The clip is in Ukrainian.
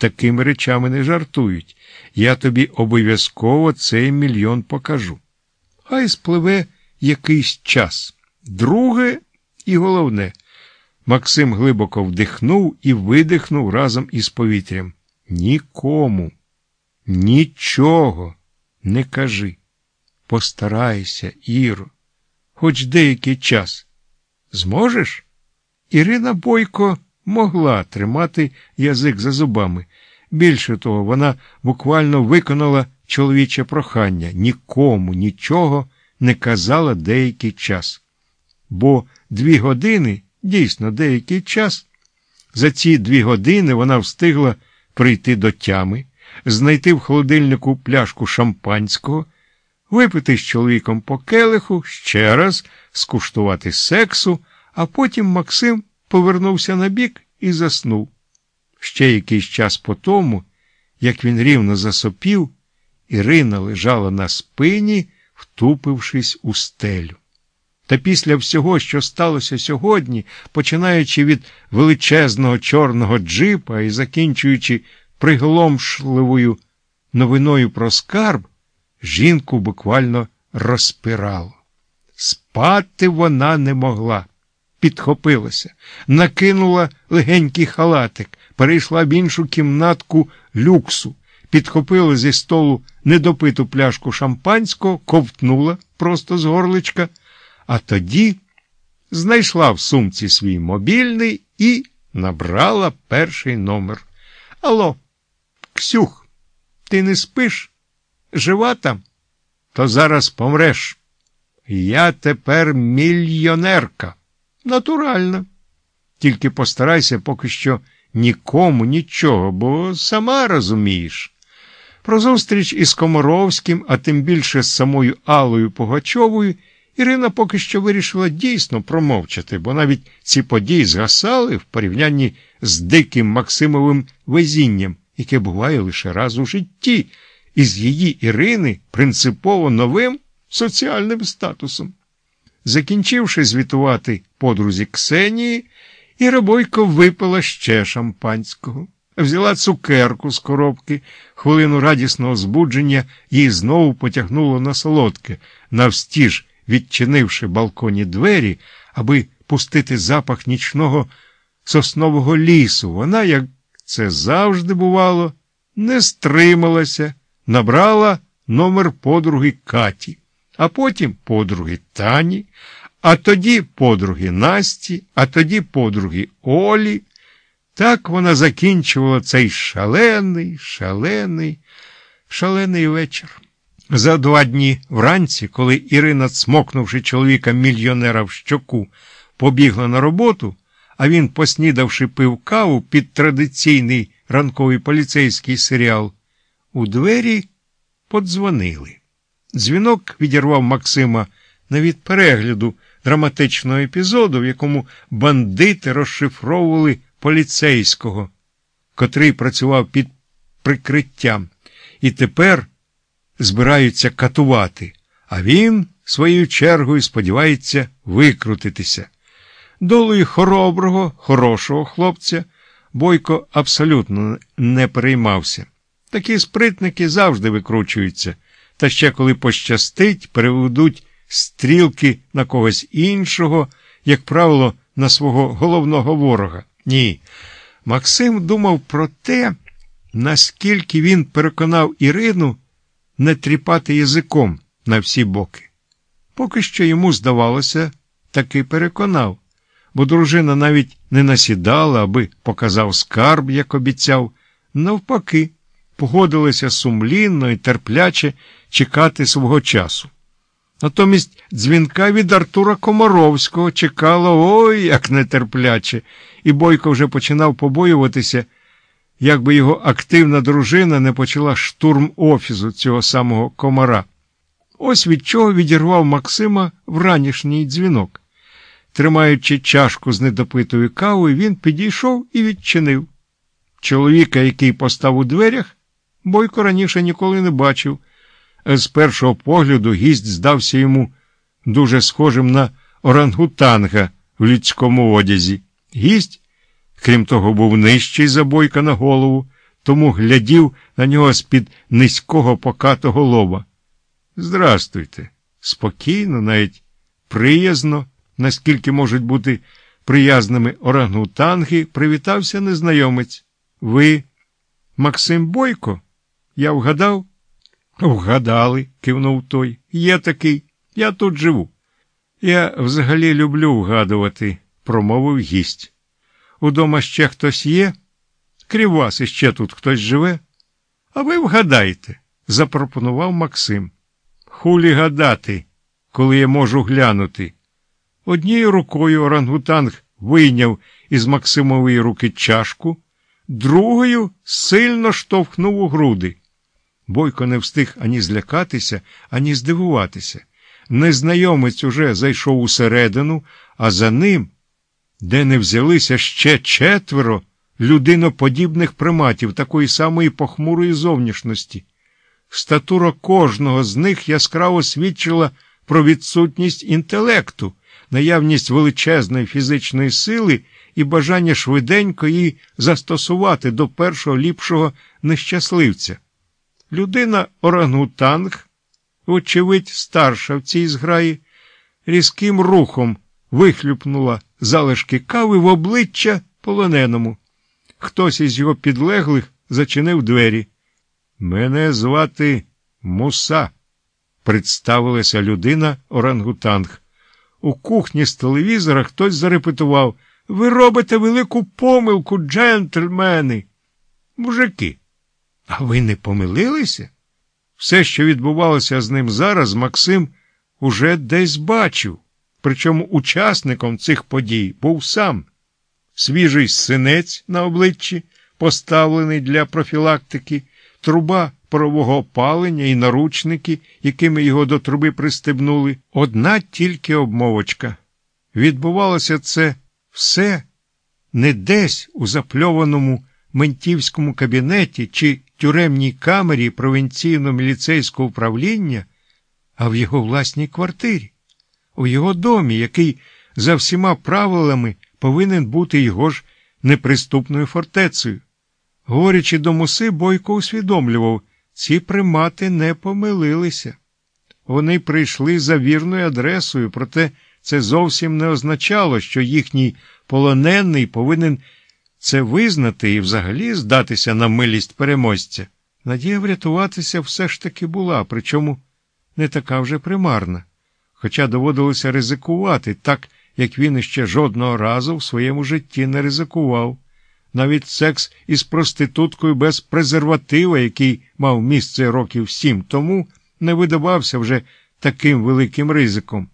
такими речами не жартують. Я тобі обов'язково цей мільйон покажу. Хай спливе якийсь час. Друге і головне. Максим глибоко вдихнув і видихнув разом із повітрям. Нікому, нічого не кажи. Постарайся, Іро, хоч деякий час. Зможеш? Ірина Бойко могла тримати язик за зубами. Більше того, вона буквально виконала чоловіче прохання, нікому нічого не казала деякий час. Бо дві години, дійсно, деякий час, за ці дві години вона встигла прийти до тями, знайти в холодильнику пляшку шампанського, випити з чоловіком по келиху, ще раз скуштувати сексу, а потім Максим повернувся на бік і заснув. Ще якийсь час по тому, як він рівно засопів, Ірина лежала на спині, втупившись у стелю. Та після всього, що сталося сьогодні, починаючи від величезного чорного джипа і закінчуючи приголомшливою новиною про скарб, жінку буквально розпирало. Спати вона не могла. Підхопилася, накинула легенький халатик, перейшла в іншу кімнатку люксу, підхопила зі столу недопиту пляшку шампанського, ковтнула просто з горличка, а тоді знайшла в сумці свій мобільний і набрала перший номер. Алло, Ксюх, ти не спиш? Жива там? То зараз помреш. Я тепер мільйонерка. Натурально. Тільки постарайся поки що нікому нічого, бо сама розумієш. Про зустріч із Комаровським, а тим більше з самою Алою Погачовою, Ірина поки що вирішила дійсно промовчати, бо навіть ці події згасали в порівнянні з диким Максимовим везінням, яке буває лише раз у житті, і з її Ірини принципово новим соціальним статусом. Закінчивши звітувати подрузі Ксенії, Іра Бойко випила ще шампанського, взяла цукерку з коробки, хвилину радісного збудження їй знову потягнуло на солодке, навстіж відчинивши балконі двері, аби пустити запах нічного соснового лісу. Вона, як це завжди бувало, не стрималася, набрала номер подруги Каті, а потім подруги Тані а тоді подруги Насті, а тоді подруги Олі. Так вона закінчувала цей шалений, шалений, шалений вечір. За два дні вранці, коли Ірина, цмокнувши чоловіка мільйонера в щоку, побігла на роботу, а він, поснідавши пив каву під традиційний ранковий поліцейський серіал, у двері подзвонили. Дзвінок відірвав Максима навіть перегляду драматичного епізоду, в якому бандити розшифровували поліцейського, котрий працював під прикриттям, і тепер збираються катувати, а він, своєю чергою, сподівається викрутитися. Долею хороброго, хорошого хлопця Бойко абсолютно не переймався. Такі спритники завжди викручуються, та ще коли пощастить, переведуть стрілки на когось іншого, як правило, на свого головного ворога. Ні. Максим думав про те, наскільки він переконав Ірину не тріпати язиком на всі боки. Поки що йому здавалося, таки переконав, бо дружина навіть не насідала, аби показав скарб, як обіцяв, навпаки, погодилася сумлінно і терпляче чекати свого часу. Натомість дзвінка від Артура Комаровського чекала ой як нетерпляче, і Бойко вже починав побоюватися, якби його активна дружина не почала штурм офісу цього самого комара. Ось від чого відірвав Максима вранішній дзвінок. Тримаючи чашку з недопитою кавою, він підійшов і відчинив. Чоловіка, який постав у дверях, Бойко раніше ніколи не бачив. З першого погляду гість здався йому дуже схожим на орангутанга в людському одязі. Гість, крім того, був нижчий за бойка на голову, тому глядів на нього з-під низького покатого лоба. Здрастуйте, спокійно, навіть приязно, наскільки можуть бути приязними орангутанги, привітався незнайомець. Ви, Максим Бойко? Я вгадав? Вгадали, кивнув той. Є такий. Я тут живу. Я взагалі люблю вгадувати, промовив гість. Удома ще хтось є? Крім вас іще тут хтось живе? А ви вгадайте, запропонував Максим. Хулі гадати, коли я можу глянути. Однією рукою орангутанг вийняв із Максимової руки чашку, другою сильно штовхнув у груди. Бойко не встиг ані злякатися, ані здивуватися. Незнайомець уже зайшов усередину, а за ним, де не взялися ще четверо людиноподібних приматів такої самої похмурої зовнішності. Статура кожного з них яскраво свідчила про відсутність інтелекту, наявність величезної фізичної сили і бажання швиденько її застосувати до першого ліпшого нещасливця. Людина орангутанг, вочевидь, старша в цій зграї, різким рухом вихлюпнула залишки кави в обличчя полоненому. Хтось із його підлеглих зачинив двері. Мене звати Муса, представилася людина орангутанг. У кухні з телевізора хтось зарепетував Ви робите велику помилку, джентльмени. Мужики. А ви не помилилися? Все, що відбувалося з ним зараз, Максим уже десь бачив. Причому учасником цих подій був сам. Свіжий синець на обличчі, поставлений для профілактики, труба парового опалення і наручники, якими його до труби пристебнули, одна тільки обмовочка. Відбувалося це все не десь у запльованому ментівському кабінеті чи тюремній камері провінційно-міліцейського управління, а в його власній квартирі, у його домі, який за всіма правилами повинен бути його ж неприступною фортецею. Говорячи до муси, Бойко усвідомлював, ці примати не помилилися. Вони прийшли за вірною адресою, проте це зовсім не означало, що їхній полонений повинен це визнати і взагалі здатися на милість переможця. Надія врятуватися все ж таки була, причому не така вже примарна, хоча доводилося ризикувати, так як він іще жодного разу в своєму житті не ризикував. Навіть секс із проституткою без презерватива, який мав місце років сім тому, не видавався вже таким великим ризиком.